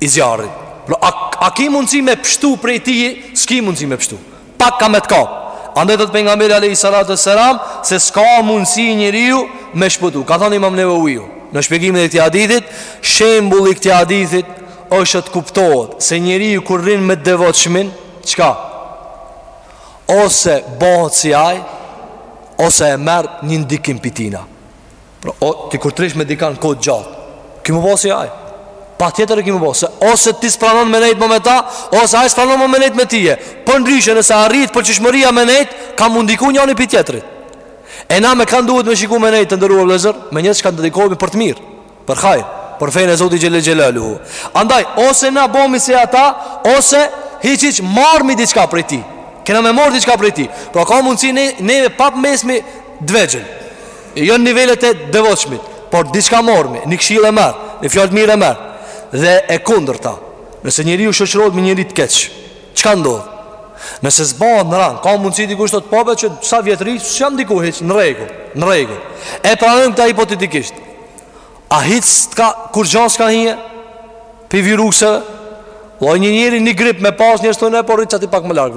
I zjarrit Pra, a, a ki mundësi me pështu prej tij S'ki mundësi me pështu Pak ka me të kap Andaj thot Pejgamberi Alejhi Salatu Selam Se s'ka mundësi njeriu me shpëtu Ka thonë imam Neveviu Në shpjegimin e këtij hadithit Shembulli i këtij hadithit është të kuptohet Se njeriu kur rrin me t'devotshmin Çka? Ose bohet si ai Ose e merr një ndikim pi tina Pra, o, ti kur t'rrish me dikan kohë t'gjatë, ki m'u bo si ai. Patjetër e ki m'u bo si. Ose ti s'pranon me nejtë më me ta, ose ai s'pranon më me nejtë me tyje. Përndryshe, nëse arrihet përputhshmëria me nejtë, ka m'u ndiku njani pi tjetrit. E na me kanë duhet me shiku me nejtë të nderuar vllezër, me njerëz që ka t'ndikohemi për të mirë, për hajr, për fenë e Zotit Xhele Xhelaluhu. Andaj, ose na bomi si ata, ose hiç hiç marrmi diçka prej tij. Kena me marrë diçka prej tij. Pra ka mundësi ne, ne pap mesmi dvegjën. Jon nivelet e devotshmit Por diçka mormi, një këshillë e merr Një fjalë t'mirë e merr Dhe e kundërta Nëse njeriu shoqërohet me njeri të keq Çka ndodh? Nëse s'bahet në rang Ka mundësi dikush thot po be qe sa vjet rri S'jam ndiku hiç në rregull Në rregull E pranojmë këta hipotetikisht A hiç s'ka Kurgjo s'ka hije Pi viruseve Vllo një njeri një grip me pas një shtu në e po rri qaty pak më larg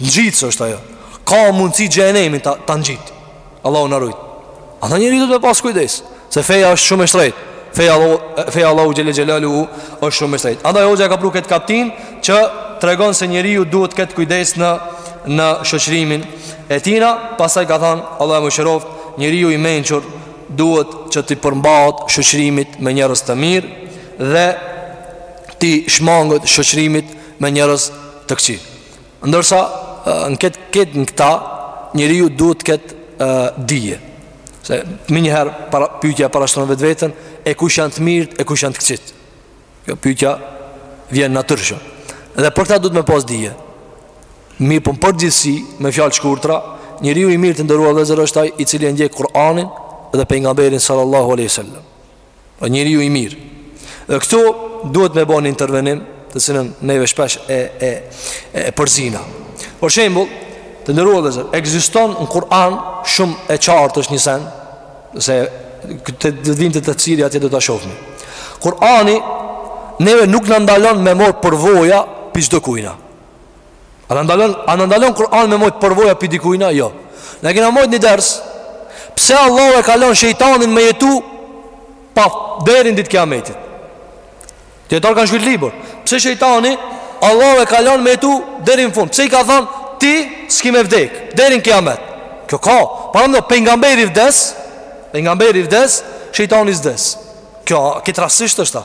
Ngjitëse është ajo Ka mundësi xhehnemin ta, ta ngjit Allahu na rujt Andaj njeriu duhet me pas kujdes Se feja është shumë e shtrejtë Feja Allah, feja Allahut xhele xhelaluhu është shumë e shtrejtë Andaj hoxha e ka pru këtë kaptinë Që tregon se njeriu duhet t'ketë kujdes në Në shoqrimin e tina Pastaj ka thanë Allahu e mëshiroftë Njeriu i mençur duhet që t'i përmbahet shoqrimit me njerëz të mirë Dhe t'i shmanget shoqrimit me njerëz të këqij Ndërsa në këtë këtë në këta njeriu duhet të ketë dije Se menjëherë para, pyjtja parashtron vetveten E kush janë të mirët, e kush janë të këqit Kjo pyjtja vjen natyrshëm Dhe për këta duhet me pas dije Mirëpo në përgjithësi me fjalë shkurtra Njeriu i mirë të nderuar vëllezër është ai I cili e ndjek Kur'anin dhe pejgamberin sallallahu aleyhi wasallam O njeriu i mirë. Dhe këtu duhet me bo ni intervenim, të cilën neve shpesh e e e përzina. Për shembull, të nderuar vëllezër, ekziston në Kur'an shumë e qartë është një sen, se këtë të vijmë te tefsiri atje do ta shofni. Kur'ani neve nuk na ndalon me morë përvoja pi çdokujna. A na ndalon, a na ndalon Kur'ani me mojtë përvoja pi dikujna? Jo. Na e kena mojtë një ders, pse Allahu e ka lan shejtanin me jetu pa deri n'ditë t'kiametit? Dijetarët kanë shkrujtë libër. Pse shejtani, Allahu e ka lan me jetu deri n'fund? Pse i ka thonë, ti s'ki me vdek, deri n'kiamet? Kjo ka, pa ndo, pengamberi vdes, pengamberi vdes, shejtani s'des. Kjo, krejt rastësisht është a.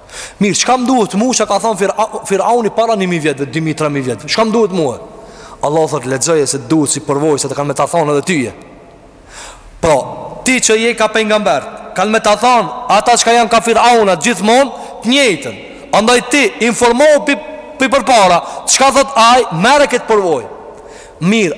Mirë, çka më duhet mua çka ka thon Firauni para 1000 vjetëve, 2000, 3000 vjetëve? Çka më duhet mua? Allahu thot lexoje se t'duhet si përvojë se të kanë me ta thonë edhe tyje. Pra, ti që je ka pejgamberët, kanë me ta thonë ata çka janë ka Firaunat gjithmonë të njëjtën. Andaj ti informohu pi pi përpara, çka thot ai, merre këtë përvojë. Mirë,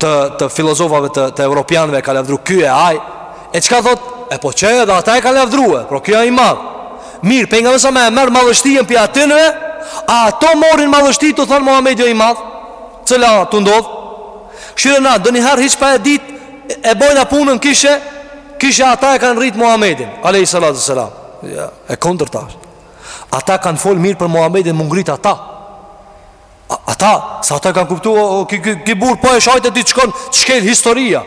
të të filozofave të të europianëve e ka lavdru ky e ai. E çka thot? E po qe edhe ata e kanë lavdruar. Pra ky o i madh. Mir, pejgamberi selam a e merr madhështinë pi atyne, a ato morrin madhështi tu thon Muhamedi o i madh? Cila tu ndodh? Shire na, ndonjëherë hiç pa e dit E bojna punën kishe Kishe ata e kanë rritë Muhammedin Alejhi salatu ve selam jo, E kundërta është Ata kanë folë mirë për Muhammedin M'u ngritë ata Ata, se ata kanë kuptu, o, ki, ki, ki burrë, po e shajte ti shkon, t'shkel historia.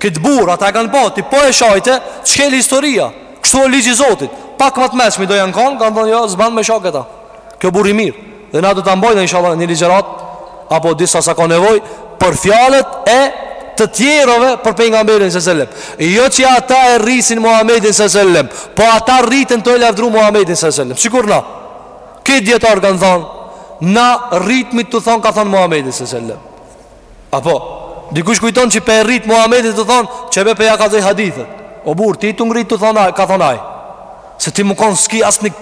Këtë burrë, ata e kanë pa, ti po e shajte, t'shkel historia. Kështu o ligji i Zotit. Pak më të meçmi do janë kanë, kanë thonë, jo, s'ban me sha këta. Ky o burrë i mirë. Dhe na do ta mbojna, inshallah, një ligjerat, apo disa sa ka nevoj, për fjalët e të tjerove për pengamberin së sellem e jo që ata e rrisin Muhammedin së sellem po ata rriten tu e lavdru Muhammedin së sellem sikur na Këtë dijetarët kanë thonë Na rritmi tu thonë ka thonë Muhammedi së sellem Apo Dikush kujton që pe rrit Muhammedin tu thonë Qe be po ja kallzoj hadithet O burrë ti tu ngritë tu thonë ai Ka thonë ai Se ti me konë s'ki asnjë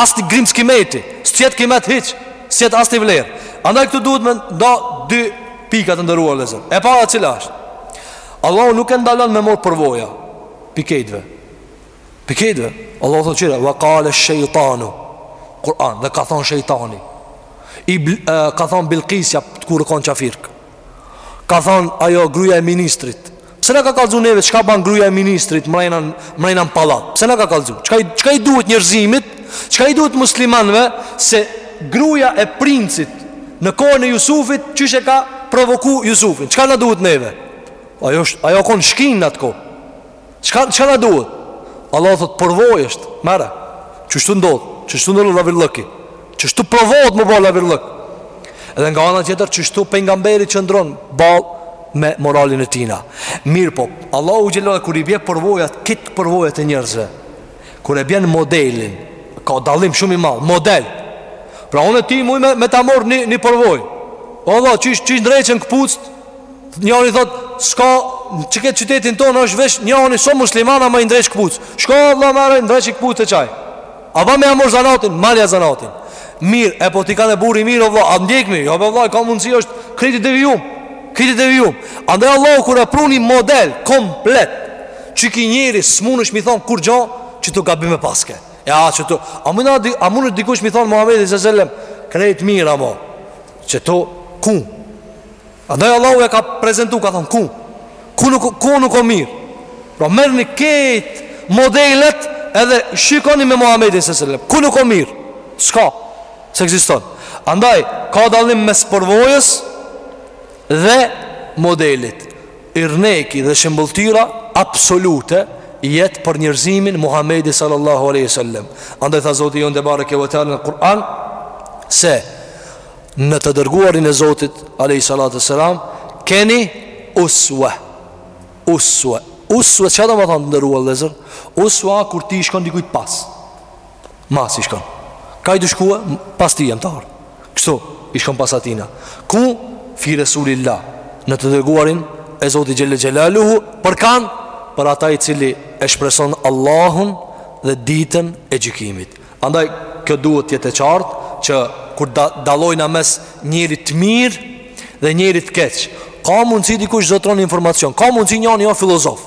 Asnjë grimë kimeti S'jet kimet hiç S'jet asnjë vlerë Andaj këtu duhet me Do dy pika të nderuar vëllezër E para cila është Allahu nuk e ndalon me morë përvoja Pi krejtve Për këtë, Allahu thotë qyre, va kale shejtanu, Kur'an, dhe ka thonë shejtani, I, e, ka thonë Bilkisja, kur u kon qafirkë, ka thonë ajo gruja e ministrit, Pse na ka kallzu neve çka ban gruja e ministrit mrena në pallat? Pse na ka kallzu? Çka çka i duhet njerëzimit? Çka i duhet muslimanëve se gruja e princit në kohën e Jusufit qysh e ka provoku Jusufin? Çka na duhet neve? Ajo, ajo u kon shkinë në atë kohë. Çka, çka na duhet? Allah thot, përvojë është, merre Qështu ndodh, qështu ndodh lavirllëki Qështu provohet m'u ba lavirllëk Edhe nga ana tjetër, qështu pengamberi qëndron ballë me moralin e tina Mirëpo, Allahu xhelaluhu kur i bje përvojat, kejt përvojat e njerëzve Kur e bjen modelin Ka dallim shumë i madh, model Pra unë e ti muj me, me ta morr një, një përvojë O vlla, qysh, qysh ndreqen këpucët Njëri thot, s'ka që këtë qytetin tonë është veç një anë shumë muslimana me i ndreq këpucët. Shko vlla më arrejnë ndreq i këpuc e qaj. A ban me ia marr zanatin, merrja zanatin. Mirë, e po ti ka në burrë i mirë, o vlla, a ndjek mirë, jo be vlla, ka mundësi është krejt i devijum, krejt i devijum. Andaj Allahu kur e pruni model komplet, që ki njëri s'munet me i thonë kurrgjo, qit gabim e paske. E a që të, a munet dikush me i thonë Muhammedit alejhi selam, krejt mirë, amo, qitu, Andaj Allahu e ka prezentu, ka thonë, ku? Ku nuk, ku nuk o mirë? Pra merrni kejt modelet edhe shikoni me Muhammedin së sëllem. Ku nuk o mirë? S'ka, s'ekziston. Andaj, ka dallim mes përvojës dhe modelit. Yrneki dhe shëmbëltira absolute jet për njerëzimin Muhammedi sallallahu alejhi sallem. Andaj, tha zoti jonë tebareke ve teala në Kur'an, se Në të dërguarin e Zotit alejhi salatu ue selam keni uswa. Uswa. Uswa çfarë domethonë të nderuar vëllezër? Uswa kur ti shkon dikujt pas. Mas i shkon. Ka i dëshkua pas tij janë të ardhur. Kështu i shkon pas atina. Ku fi rasulillah në të dërguarin e Zotit xhelle xhelaluhu për kan për ata i cili e shpreson Allahun dhe ditën e gjykimit. Andaj kjo duhet të jetë e qartë që kur da, dallojna mes njerit të mirë dhe njerit të keq. Ka mundësi dikush zotron informacion, ka mundësi njëri o filozof,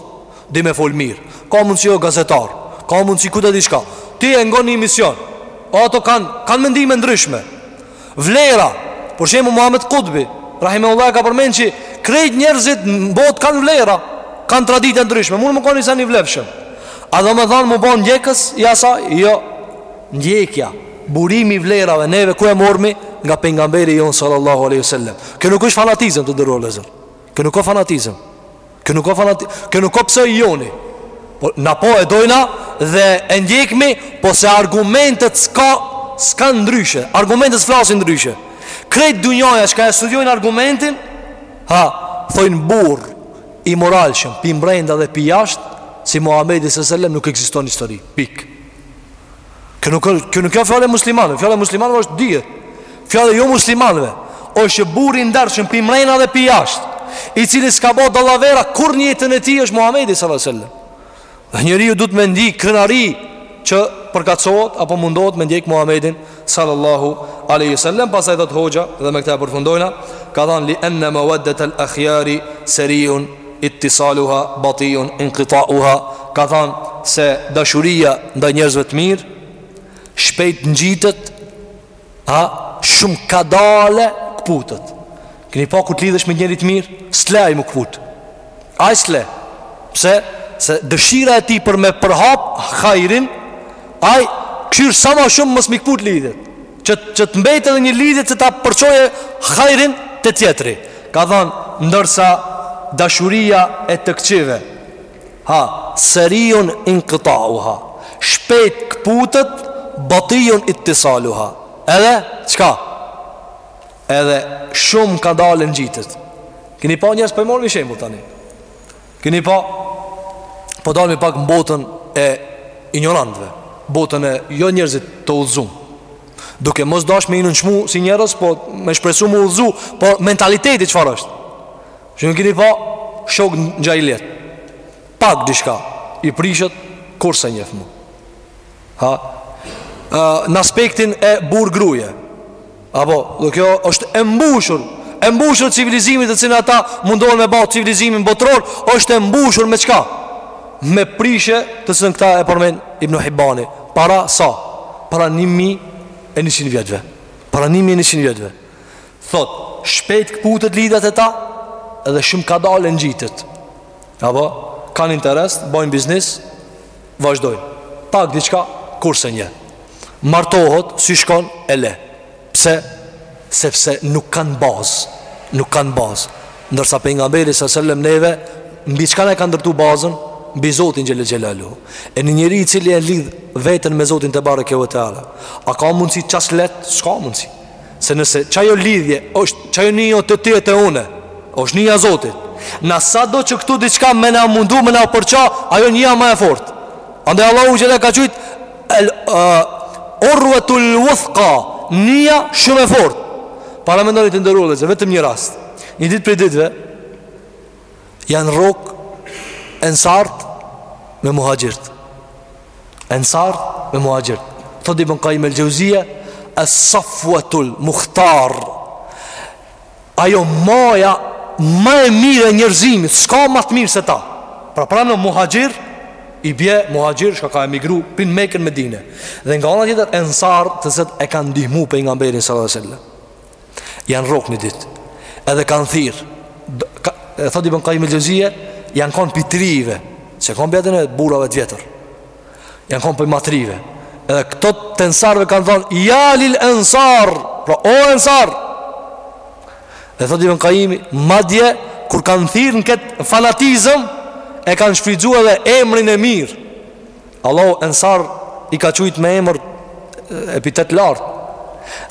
di me fol mirë, ka mundësi o gazetar, ka mundësi kudo diçka. Ti e ngon një emision. Ato kanë kanë mendime t'ndryshme. Vlera, për shembull Muhammed Kutbi, rahimehullah e ka përmend që krejt njerëzit në botë kanë vlera, kanë tradita t'ndryshme, mun m'u kon sen i vlefshëm. A domethanë m'u bon ndjekës i asaj? Jo, ndjekja, burimi vlerave, neve ku e mormi nga pengamberi jonë sallallahu alejhi sallem. Kjo nuk është fanatizëm të nderuar vllezër, kjo nuk o fanatizëm. Kjo nuk ka fanatizëm, kjo nuk ka pse i joni. Po na po e dojna dhe e ndjekmi, po se argumentet s'ka s'ka ndryshe. Argumentet flasin ndryshe. Krejt dunjaja çka e studiojnë argumentin, ha, thojnë burr i moralshëm, pi mbrenda dhe pi jashtë, si Muhamedi sallallahu alaihi wasallam nuk ekziston histori. Pik. Kjo nuk është, kjo nuk ka fjala e muslimanëve, fjala e muslimanëve është dihet. Fjala e jomuslimanëve. Është burri i ndershëm pi mrena dhe pi jashtë, i cili s'ka bë dallavera kurrë në jetën e tij është Muhamedi sallallahu alaihi wasallam. Dhe njeriu duhet me ndi krenari që përkacohet apo mundohet me ndjek Muhamedin sallallahu alaihi wasallam, pastaj thot hoxha dhe me këtë e përfundojna, ka thënë li anna mawaddat al-akhyari sari'un Ittisaluha batiun inqitauha, ka thënë se dashuria ndaj njerëzve të mirë shpejt ngjitet, ha, shumë kadale këputet. Keni pa kur të lidhësh me njeri të mirë, s'le ai m'u këput. Ai s'le. Pse? Se dëshira e tij për me përhap hajrin, ai kqyr sa ma shumë mos m'i këput lidhjet. Që që të mbejt edhe një lidhje që ta përçojë hajrin te tjetri. Ka thënë ndërsa dashuria e të këqive ha seriun inqtauha shpejt këputet batiun ittisaluha edhe çka edhe shumë kadale ngjitet. Keni pa njerëz po i marrmi shembull tani. Keni pa, po dalmi pak në botën e injorantëve, botën e jo njerëzve të udhëzum. Duke mos dash me i nënçmu si njerëz, po me shpresu m'u udhëzu, po mentaliteti çfarë është? Shumë kini pa, shok në xhahiliet, pak diçka, i prishet, kurrë s'e njef mo. Ha? Në aspektin e burrë gruje, Apo, dhe kjo është e mbushur E mbushur civilizimi të cilin ata mundohen me ba civilizimin botëror është e mbushur me çka? Me prishje të cilën këta e përmend Ibn Hibani Para sa? Para një mijë e njëqind vjetëve Para një mijë e njëqind vjetëve Thot, shpejt këputet lidhjet e ta Edhe shumë kadale ngjitet Apo, kanë interes, bojnë biznis Vazhdojnë Pak diçka Kurrë s'e njeh Martohet Si shkon E le Pse Sepse nuk kanë bazë Nuk kanë bazë Ndërsa pejgamberi sa sellem neve Mbi çka na e ka ndërtu bazën Mbi Zotin xhele xhelaluhu E një njeri i cili e lidh Veten me Zotin tebareke ve teala A ka mundësi ças leht S'ka mundësi Se nëse qajo lidhje është qajo nyja te ti e te une është nyja e Zotit Na sado që këtu diçka me na mundu me na përça Ajo nyja ma e fort Andaj Allahu xhele e ka qujt el, uh, Urvetul vuthka Nyja shumë e fort Paramendoni të nderuar vëllezër Vetëm një rast Një dit prej ditve Janë rrok Ensarët Me muhaxhirët Ensar me muhaxhirët Thot Ibn Kajim el Xhevzije Es safvetul muhtar Ajo maja Ma e mirë e njerëzimit S'ka ma të mirë se ta Pra pra në muhaxhir I bje muhaxhir Shka ka emigru Prej Meke n'Medine Dhe nga ana tjetër Ensar të cilët e kanë ndihmu Pejgamberin salallahu alejhi ve selem Janë rrok një dit Edhe kanë thirrë E thot Ibn Kajim el Xhevzije Janë kanë prej t'rive S'e kanë bjetën e burrave të vjetër Janë kanë prej ma t'rive Edhe këto të ensarve kanë thonë Ja lil ensar Pra o ensar E thot Ibn Kajimi Madje kur kanë thirrë në këtë fanatizëm E kanë shfrytzu edhe emrin e mirë Allahu Ensar i ka qujtë me emër epitet t'lartë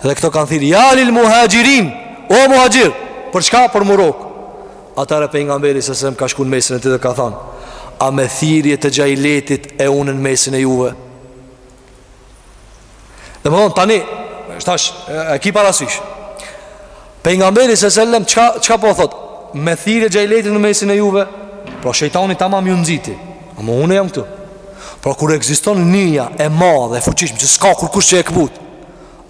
Dhe këto kanë thirrë Ja lil muhaxhirin O muhaxhir Për çka për m'u rrok Atëherë Pejgamberi salallahu alejhi ve selem ka shku në mesin e tij dhe ka than A me thirrje të xhahilijetit e unë në mesin e juve Domethonë tani Shtash e ki parasysh Pejgamberi salallahu alejhi ve selem çka, çka po thot Me thirrje xhahilijeti në mesin e juve Pra shejtani tamam ju nxiti Ama une jam këtu Pra kur ekziston nyja e madhe e fuqishme Që s'ka kurkush që e këput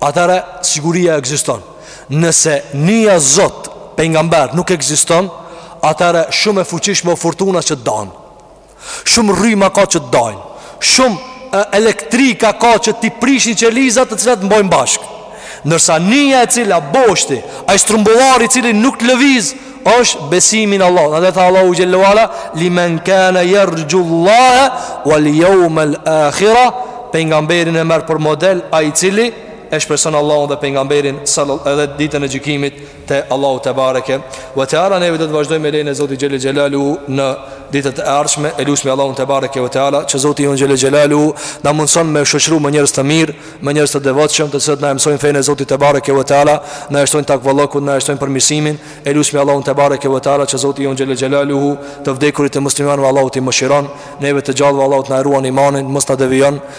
Atëherë siguria ekziston Nëse nyja Zot Pejgamber nuk ekziston Atëherë shumë e fuqishme o furtuna që dan Shumë rryma ka që të dajnë Shumë elektrika ka që t'i prishin qelizat të cilat mbojnë bashk Ndërsa nyja e cila boshti Ai strumbullari i cili nuk lëviz është besimi n'Allah Andaj tha Allahu xhele ve ala Li men kane jerxhullahe Vel jevmel ahira Pejgamberin e merr për model Ai i cili e shpreson Allahun dhe Pejgamberin Edhe ditën e gjykimit te Allahu tebareke ve teala neve do të vazhdojmë me lejen e Zotit xhele xhelaluhu në ditët e ardhshme e lusim Allahun tebareke ve teala që Zoti jon xhele xhelaluhu na mundson m'u shoqëru me njerëz të mirë me njerëz të devotshëm të cilët na mësojnë fenë e Zotit tebareke ve teala na shtojnë takvallokun na shtojnë përmirësimin e lusim Allahun tebareke ve teala që Zoti jon xhele xhelaluhu të vdekurit e muslimanëve Allahu t'i mëshiron neve të gjallëve Allahu të na ruan imanin mos ta devijon